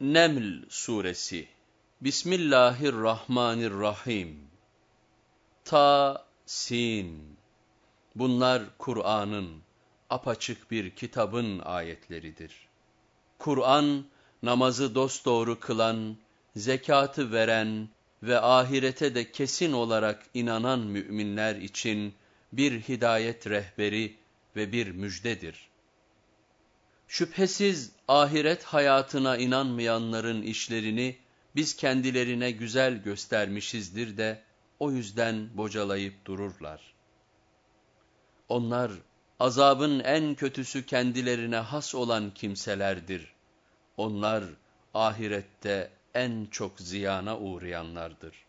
Neml Suresi Bismillahirrahmanirrahim Ta, Sin Bunlar Kur'an'ın, apaçık bir kitabın ayetleridir. Kur'an, namazı dosdoğru kılan, zekatı veren ve ahirete de kesin olarak inanan müminler için bir hidayet rehberi ve bir müjdedir. Şüphesiz ahiret hayatına inanmayanların işlerini biz kendilerine güzel göstermişizdir de o yüzden bocalayıp dururlar. Onlar azabın en kötüsü kendilerine has olan kimselerdir. Onlar ahirette en çok ziyana uğrayanlardır.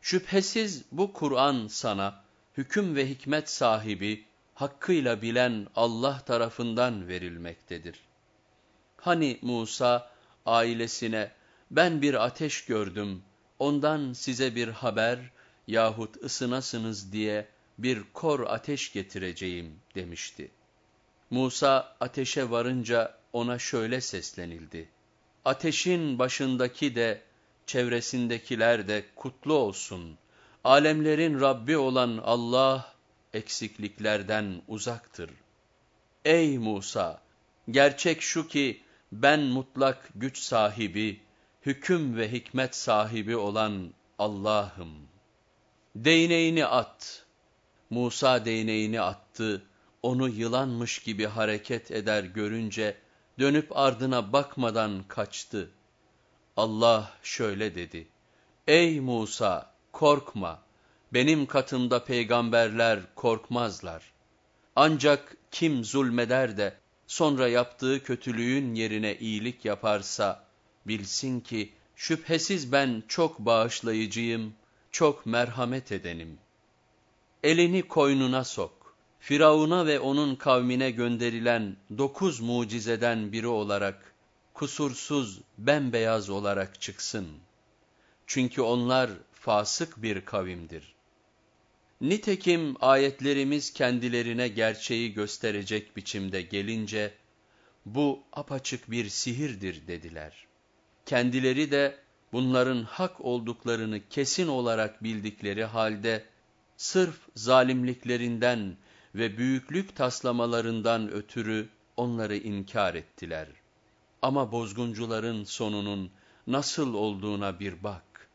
Şüphesiz bu Kur'an sana hüküm ve hikmet sahibi, hakkıyla bilen Allah tarafından verilmektedir. Hani Musa ailesine ben bir ateş gördüm, ondan size bir haber yahut ısınasınız diye bir kor ateş getireceğim demişti. Musa ateşe varınca ona şöyle seslenildi. Ateşin başındaki de çevresindekiler de kutlu olsun. Alemlerin Rabbi olan Allah eksikliklerden uzaktır. Ey Musa! Gerçek şu ki ben mutlak güç sahibi, hüküm ve hikmet sahibi olan Allah'ım. Değneğini at. Musa değneğini attı, onu yılanmış gibi hareket eder görünce, dönüp ardına bakmadan kaçtı. Allah şöyle dedi, Ey Musa, korkma, benim katımda peygamberler korkmazlar. Ancak kim zulmeder de sonra yaptığı kötülüğün yerine iyilik yaparsa, bilsin ki şüphesiz ben çok bağışlayıcıyım, çok merhamet edenim. Elini koynuna sok. Firavun'a ve onun kavmine gönderilen dokuz mucizeden biri olarak, kusursuz, bembeyaz olarak çıksın. Çünkü onlar fasık bir kavimdir. Nitekim ayetlerimiz kendilerine gerçeği gösterecek biçimde gelince, bu apaçık bir sihirdir dediler. Kendileri de bunların hak olduklarını kesin olarak bildikleri halde, sırf zalimliklerinden ve büyüklük taslamalarından ötürü onları inkar ettiler. Ama bozguncuların sonunun nasıl olduğuna bir bak.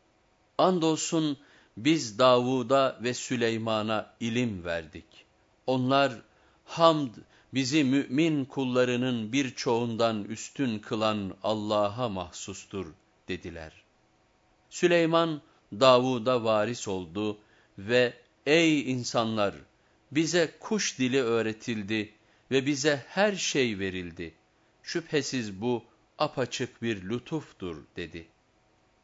Andolsun biz Davud'a ve Süleyman'a ilim verdik. Onlar hamd bizi mümin kullarının birçoğundan üstün kılan Allah'a mahsustur dediler. Süleyman Davud'a varis oldu ve ey insanlar bize kuş dili öğretildi ve bize her şey verildi. Şüphesiz bu apaçık bir lütuftur dedi.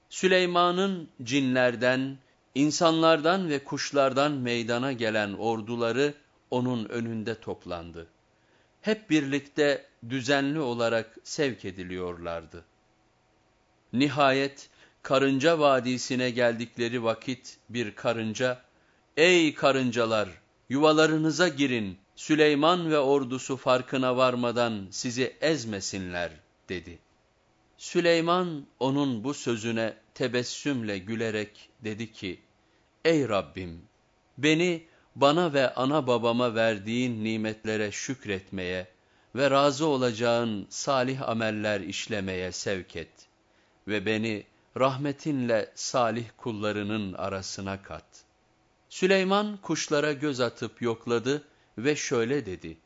Süleyman'ın cinlerden, insanlardan ve kuşlardan meydana gelen orduları onun önünde toplandı. Hep birlikte düzenli olarak sevk ediliyorlardı. Nihayet karınca vadisine geldikleri vakit bir karınca, ''Ey karıncalar, yuvalarınıza girin, Süleyman ve ordusu farkına varmadan sizi ezmesinler.'' dedi. Süleyman onun bu sözüne tebessümle gülerek dedi ki, Ey Rabbim! Beni bana ve ana babama verdiğin nimetlere şükretmeye ve razı olacağın salih ameller işlemeye sevk et ve beni rahmetinle salih kullarının arasına kat. Süleyman kuşlara göz atıp yokladı ve şöyle dedi,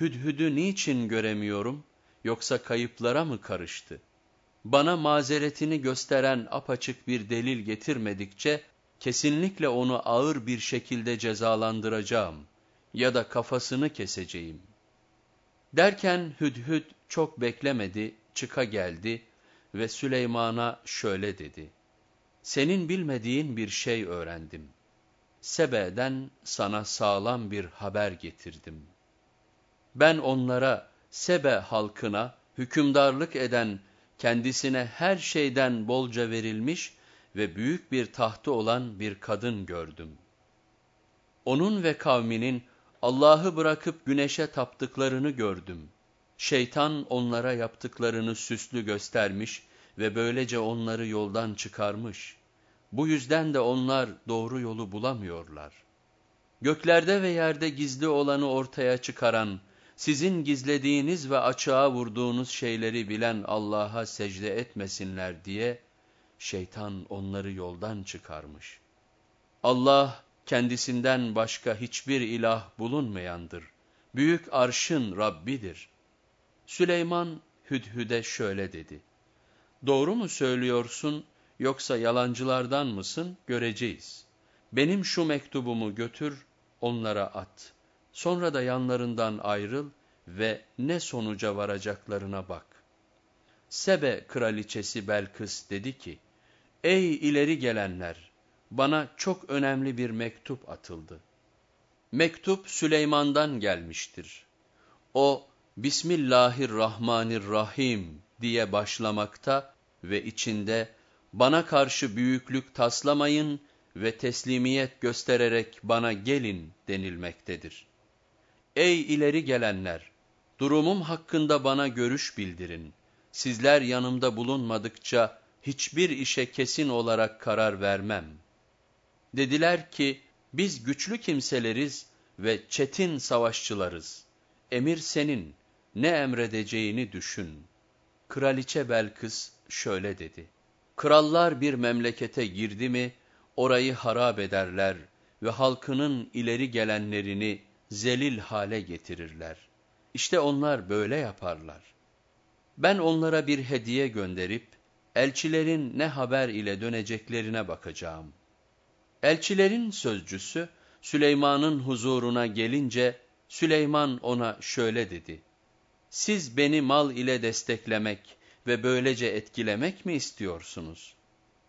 Hüdhüdü niçin göremiyorum, yoksa kayıplara mı karıştı? Bana mazeretini gösteren apaçık bir delil getirmedikçe, kesinlikle onu ağır bir şekilde cezalandıracağım ya da kafasını keseceğim. Derken Hüdhüd çok beklemedi, çıka geldi ve Süleyman'a şöyle dedi. Senin bilmediğin bir şey öğrendim. Sebe'den sana sağlam bir haber getirdim. Ben onlara, Sebe halkına hükümdarlık eden, kendisine her şeyden bolca verilmiş ve büyük bir tahtı olan bir kadın gördüm. Onun ve kavminin Allah'ı bırakıp güneşe taptıklarını gördüm. Şeytan onlara yaptıklarını süslü göstermiş ve böylece onları yoldan çıkarmış. Bu yüzden de onlar doğru yolu bulamıyorlar. Göklerde ve yerde gizli olanı ortaya çıkaran, sizin gizlediğiniz ve açığa vurduğunuz şeyleri bilen Allah'a secde etmesinler diye, şeytan onları yoldan çıkarmış. Allah kendisinden başka hiçbir ilah bulunmayandır. Büyük arşın Rabbidir. Süleyman Hüdhüd'e şöyle dedi. Doğru mu söylüyorsun yoksa yalancılardan mısın göreceğiz. Benim şu mektubumu götür onlara at. Sonra da yanlarından ayrıl ve ne sonuca varacaklarına bak. Sebe kraliçesi Belkıs dedi ki, Ey ileri gelenler! Bana çok önemli bir mektup atıldı. Mektup Süleyman'dan gelmiştir. O, Bismillahirrahmanirrahim diye başlamakta ve içinde, bana karşı büyüklük taslamayın ve teslimiyet göstererek bana gelin denilmektedir. Ey ileri gelenler! Durumum hakkında bana görüş bildirin. Sizler yanımda bulunmadıkça hiçbir işe kesin olarak karar vermem. Dediler ki, biz güçlü kimseleriz ve çetin savaşçılarız. Emir senin, ne emredeceğini düşün. Kraliçe Belkıs şöyle dedi. Krallar bir memlekete girdi mi, orayı harap ederler ve halkının ileri gelenlerini zelil hale getirirler. İşte onlar böyle yaparlar. Ben onlara bir hediye gönderip, elçilerin ne haber ile döneceklerine bakacağım. Elçilerin sözcüsü, Süleyman'ın huzuruna gelince, Süleyman ona şöyle dedi. Siz beni mal ile desteklemek ve böylece etkilemek mi istiyorsunuz?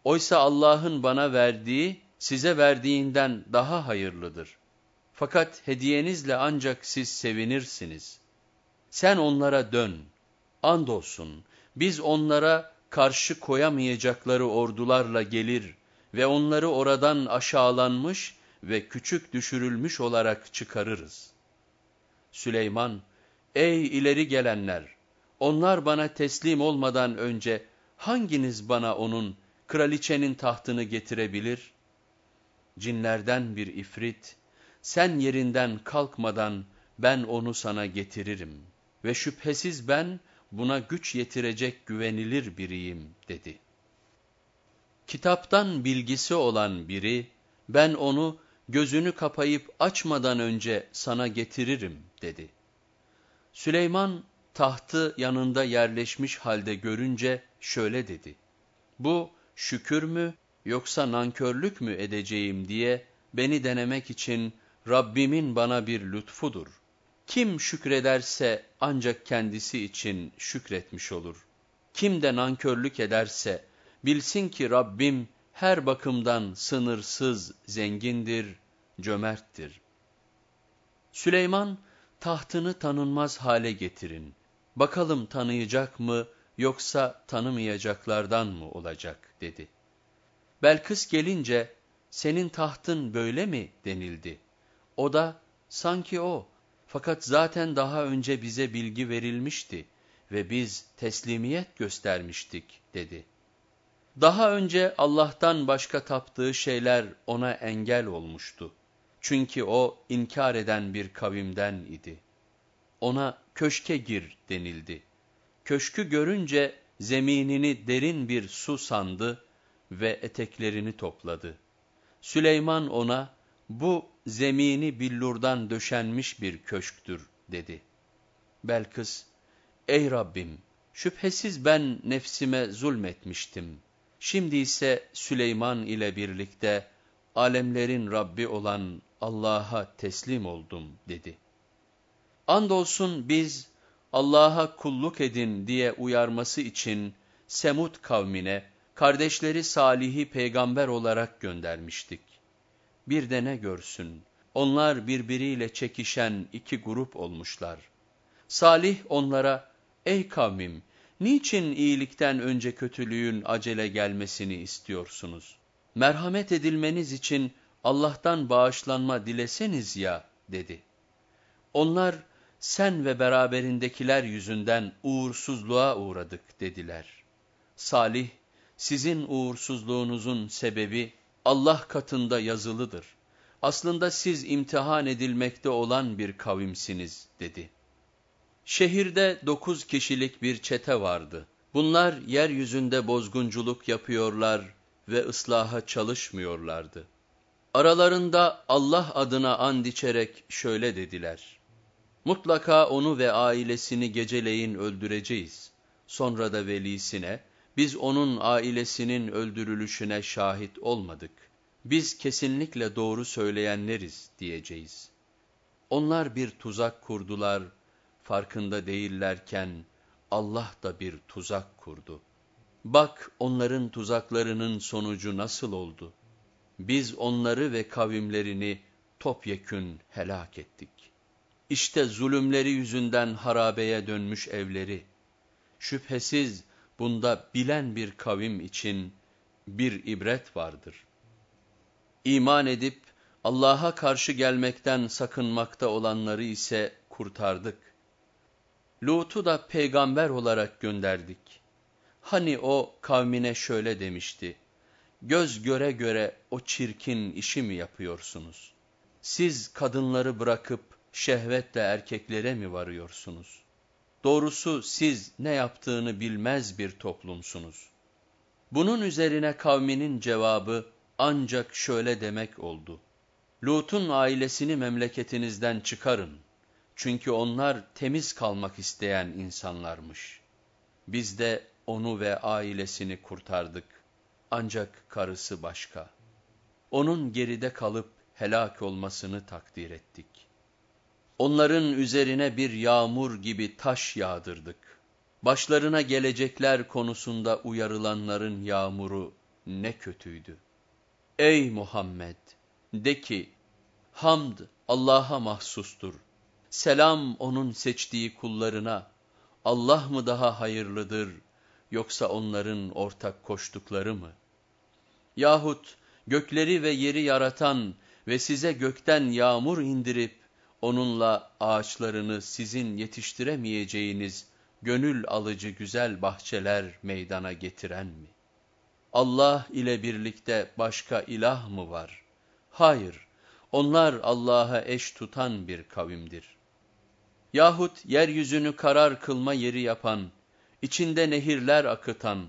Oysa Allah'ın bana verdiği, size verdiğinden daha hayırlıdır. Fakat hediyenizle ancak siz sevinirsiniz. Sen onlara dön. Andolsun, biz onlara karşı koyamayacakları ordularla gelir ve onları oradan aşağılanmış ve küçük düşürülmüş olarak çıkarırız. Süleyman, ey ileri gelenler! Onlar bana teslim olmadan önce hanginiz bana onun, kraliçenin tahtını getirebilir? Cinlerden bir ifrit, sen yerinden kalkmadan ben onu sana getiririm ve şüphesiz ben buna güç yetirecek güvenilir biriyim dedi. Kitaptan bilgisi olan biri, ben onu gözünü kapayıp açmadan önce sana getiririm dedi. Süleyman tahtı yanında yerleşmiş halde görünce şöyle dedi. Bu şükür mü yoksa nankörlük mü edeceğim diye beni denemek için Rabbimin bana bir lütfudur. Kim şükrederse ancak kendisi için şükretmiş olur. Kim de nankörlük ederse bilsin ki Rabbim her bakımdan sınırsız zengindir, cömerttir. Süleyman, tahtını tanınmaz hale getirin. Bakalım tanıyacak mı yoksa tanımayacaklardan mı olacak dedi. Belkıs gelince senin tahtın böyle mi denildi. O da sanki o fakat zaten daha önce bize bilgi verilmişti ve biz teslimiyet göstermiştik dedi. Daha önce Allah'tan başka taptığı şeyler ona engel olmuştu. Çünkü o inkar eden bir kavimden idi. Ona köşke gir denildi. Köşkü görünce zeminini derin bir su sandı ve eteklerini topladı. Süleyman ona, bu zemini billurdan döşenmiş bir köşktür dedi. Belkıs, ey Rabbim, şüphesiz ben nefsime zulmetmiştim. Şimdi ise Süleyman ile birlikte alemlerin Rabbi olan Allah'a teslim oldum dedi. Andolsun biz Allah'a kulluk edin diye uyarması için Semud kavmine kardeşleri Salih'i peygamber olarak göndermiştik. Bir de ne görsün, onlar birbiriyle çekişen iki grup olmuşlar. Salih onlara, ey kavmim, niçin iyilikten önce kötülüğün acele gelmesini istiyorsunuz? Merhamet edilmeniz için Allah'tan bağışlanma dileseniz ya, dedi. Onlar, sen ve beraberindekiler yüzünden uğursuzluğa uğradık dediler. Salih, sizin uğursuzluğunuzun sebebi Allah katında yazılıdır. Aslında siz imtihan edilmekte olan bir kavimsiniz dedi. Şehirde dokuz kişilik bir çete vardı. Bunlar yeryüzünde bozgunculuk yapıyorlar ve ıslaha çalışmıyorlardı. Aralarında Allah adına and içerek şöyle dediler. Mutlaka onu ve ailesini geceleyin öldüreceğiz. Sonra da velisine, biz onun ailesinin öldürülüşüne şahit olmadık. Biz kesinlikle doğru söyleyenleriz diyeceğiz. Onlar bir tuzak kurdular, farkında değillerken Allah da bir tuzak kurdu. Bak onların tuzaklarının sonucu nasıl oldu? Biz onları ve kavimlerini topyekün helak ettik. İşte zulümleri yüzünden harabeye dönmüş evleri. Şüphesiz bunda bilen bir kavim için bir ibret vardır. İman edip Allah'a karşı gelmekten sakınmakta olanları ise kurtardık. Lut'u da peygamber olarak gönderdik. Hani o kavmine şöyle demişti, göz göre göre o çirkin işi mi yapıyorsunuz? Siz kadınları bırakıp şehvetle erkeklere mi varıyorsunuz? Doğrusu siz ne yaptığını bilmez bir toplumsunuz. Bunun üzerine kavminin cevabı ancak şöyle demek oldu. Lut'un ailesini memleketinizden çıkarın. Çünkü onlar temiz kalmak isteyen insanlarmış. Biz de onu ve ailesini kurtardık. Ancak karısı başka. Onun geride kalıp helak olmasını takdir ettik. Onların üzerine bir yağmur gibi taş yağdırdık. Başlarına gelecekler konusunda uyarılanların yağmuru ne kötüydü. Ey Muhammed! De ki, hamd Allah'a mahsustur. Selam onun seçtiği kullarına. Allah mı daha hayırlıdır, yoksa onların ortak koştukları mı? Yahut gökleri ve yeri yaratan ve size gökten yağmur indirip, onunla ağaçlarını sizin yetiştiremeyeceğiniz gönül alıcı güzel bahçeler meydana getiren mi? Allah ile birlikte başka ilah mı var? Hayır, onlar Allah'a eş tutan bir kavimdir. Yahut yeryüzünü karar kılma yeri yapan, içinde nehirler akıtan,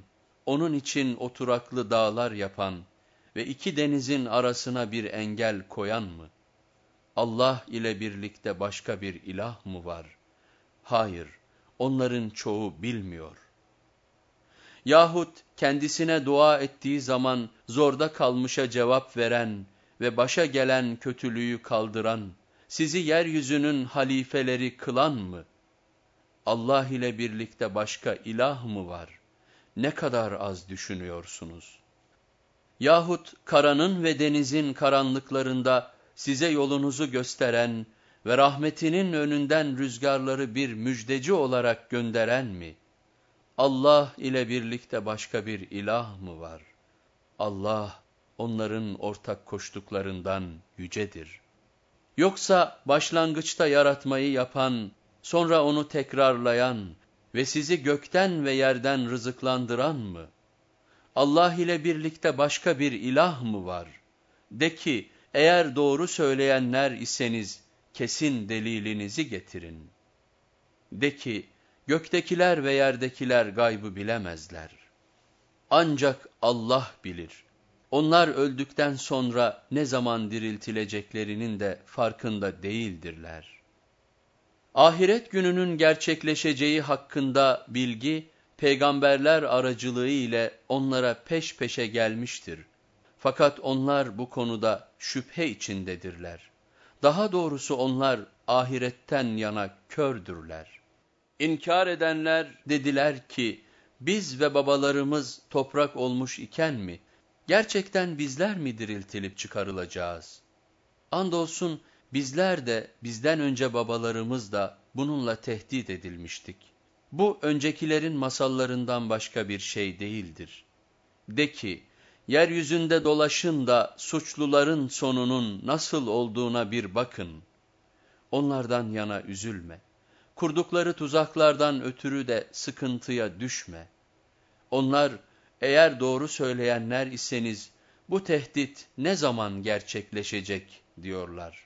onun için oturaklı dağlar yapan ve iki denizin arasına bir engel koyan mı? Allah ile birlikte başka bir ilah mı var? Hayır, onların çoğu bilmiyor. Yahut kendisine dua ettiği zaman zorda kalmışa cevap veren ve başa gelen kötülüğü kaldıran, sizi yeryüzünün halifeleri kılan mı? Allah ile birlikte başka ilah mı var? Ne kadar az düşünüyorsunuz. Yahut karanın ve denizin karanlıklarında size yolunuzu gösteren ve rahmetinin önünden rüzgarları bir müjdeci olarak gönderen mi? Allah ile birlikte başka bir ilah mı var? Allah onların ortak koştuklarından yücedir. Yoksa başlangıçta yaratmayı yapan, sonra onu tekrarlayan ve sizi gökten ve yerden rızıklandıran mı? Allah ile birlikte başka bir ilah mı var? De ki, eğer doğru söyleyenler iseniz kesin delilinizi getirin. De ki, göktekiler ve yerdekiler gaybı bilemezler. Ancak Allah bilir. Onlar öldükten sonra ne zaman diriltileceklerinin de farkında değildirler. Ahiret gününün gerçekleşeceği hakkında bilgi, peygamberler aracılığı ile onlara peş peşe gelmiştir. Fakat onlar bu konuda şüphe içindedirler. Daha doğrusu onlar ahiretten yana kördürler. İnkar edenler dediler ki, biz ve babalarımız toprak olmuş iken mi, gerçekten bizler mi diriltilip çıkarılacağız? Andolsun bizler de bizden önce babalarımız da bununla tehdit edilmiştik. Bu öncekilerin masallarından başka bir şey değildir. De ki, yeryüzünde dolaşın da suçluların sonunun nasıl olduğuna bir bakın. Onlardan yana üzülme. kurdukları tuzaklardan ötürü de sıkıntıya düşme. Onlar eğer doğru söyleyenler iseniz bu tehdit ne zaman gerçekleşecek diyorlar.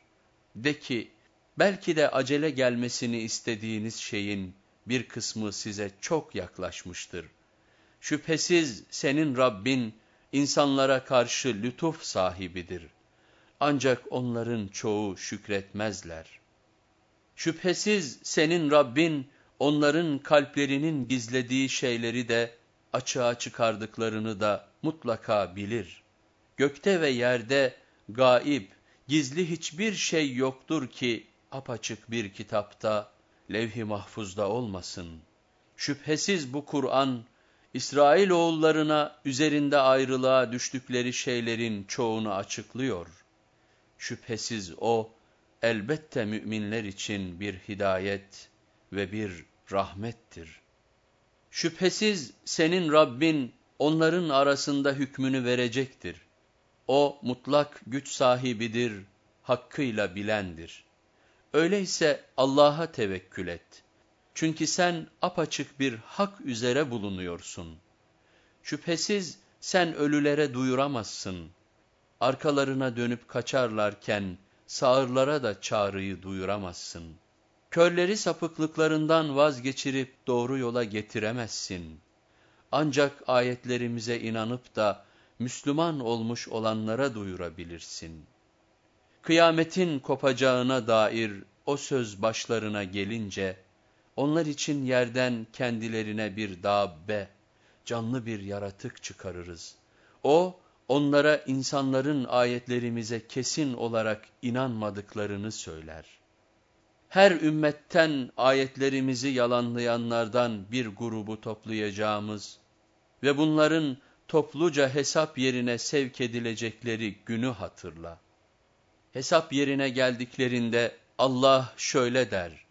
De ki belki de acele gelmesini istediğiniz şeyin bir kısmı size çok yaklaşmıştır. Şüphesiz senin Rabbin insanlara karşı lütuf sahibidir. Ancak onların çoğu şükretmezler. Şüphesiz senin Rabbin onların kalplerinin gizlediği şeyleri de açığa çıkardıklarını da mutlaka bilir. Gökte ve yerde gaib, gizli hiçbir şey yoktur ki apaçık bir kitapta, levh-i mahfuzda olmasın. Şüphesiz bu Kur'an, İsrail oğullarına üzerinde ayrılığa düştükleri şeylerin çoğunu açıklıyor. Şüphesiz o, elbette müminler için bir hidayet ve bir rahmettir. Şüphesiz senin Rabbin onların arasında hükmünü verecektir. O mutlak güç sahibidir, hakkıyla bilendir. Öyleyse Allah'a tevekkül et. Çünkü sen apaçık bir hak üzere bulunuyorsun. Şüphesiz sen ölülere duyuramazsın. Arkalarına dönüp kaçarlarken sağırlara da çağrıyı duyuramazsın. Körleri sapıklıklarından vazgeçirip doğru yola getiremezsin. Ancak ayetlerimize inanıp da Müslüman olmuş olanlara duyurabilirsin. Kıyametin kopacağına dair o söz başlarına gelince, onlar için yerden kendilerine bir dabbe, canlı bir yaratık çıkarırız. O, onlara insanların ayetlerimize kesin olarak inanmadıklarını söyler. Her ümmetten ayetlerimizi yalanlayanlardan bir grubu toplayacağımız ve bunların topluca hesap yerine sevk edilecekleri günü hatırla. Hesap yerine geldiklerinde Allah şöyle der,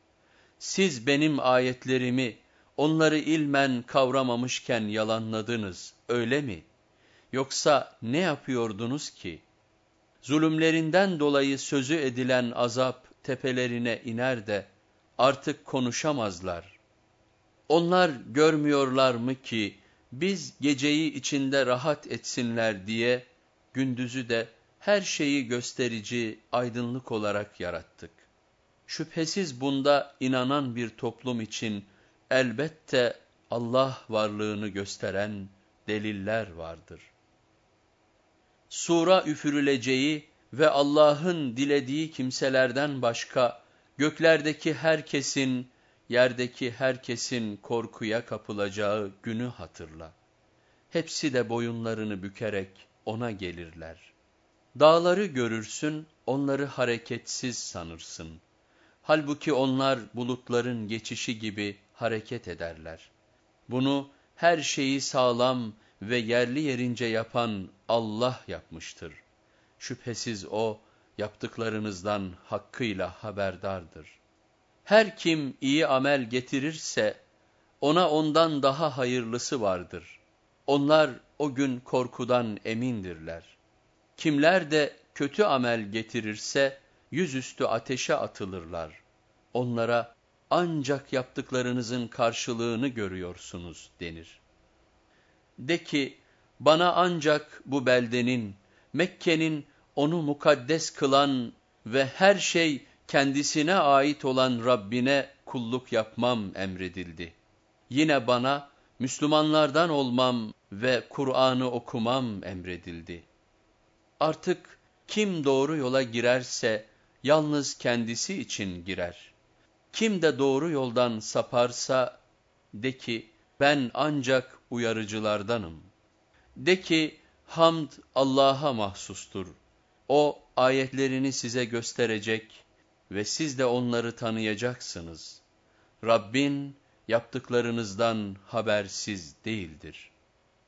siz benim ayetlerimi onları ilmen kavramamışken yalanladınız, öyle mi? Yoksa ne yapıyordunuz ki? Zulümlerinden dolayı sözü edilen azap tepelerine iner de artık konuşamazlar. Onlar görmüyorlar mı ki biz geceyi içinde rahat etsinler diye gündüzü de her şeyi gösterici aydınlık olarak yarattık. Şüphesiz bunda inanan bir toplum için elbette Allah varlığını gösteren deliller vardır. Sura üfürüleceği ve Allah'ın dilediği kimselerden başka göklerdeki herkesin, yerdeki herkesin korkuya kapılacağı günü hatırla. Hepsi de boyunlarını bükerek ona gelirler. Dağları görürsün, onları hareketsiz sanırsın. Halbuki onlar bulutların geçişi gibi hareket ederler. Bunu her şeyi sağlam ve yerli yerince yapan Allah yapmıştır. Şüphesiz O, yaptıklarınızdan hakkıyla haberdardır. Her kim iyi amel getirirse, ona ondan daha hayırlısı vardır. Onlar o gün korkudan emindirler. Kimler de kötü amel getirirse, yüzüstü ateşe atılırlar. Onlara ancak yaptıklarınızın karşılığını görüyorsunuz denir. De ki, bana ancak bu beldenin, Mekke'nin onu mukaddes kılan ve her şey kendisine ait olan Rabbine kulluk yapmam emredildi. Yine bana Müslümanlardan olmam ve Kur'an'ı okumam emredildi. Artık kim doğru yola girerse yalnız kendisi için girer. Kim de doğru yoldan saparsa de ki ben ancak uyarıcılardanım. De ki hamd Allah'a mahsustur. O ayetlerini size gösterecek ve siz de onları tanıyacaksınız. Rabbin yaptıklarınızdan habersiz değildir.''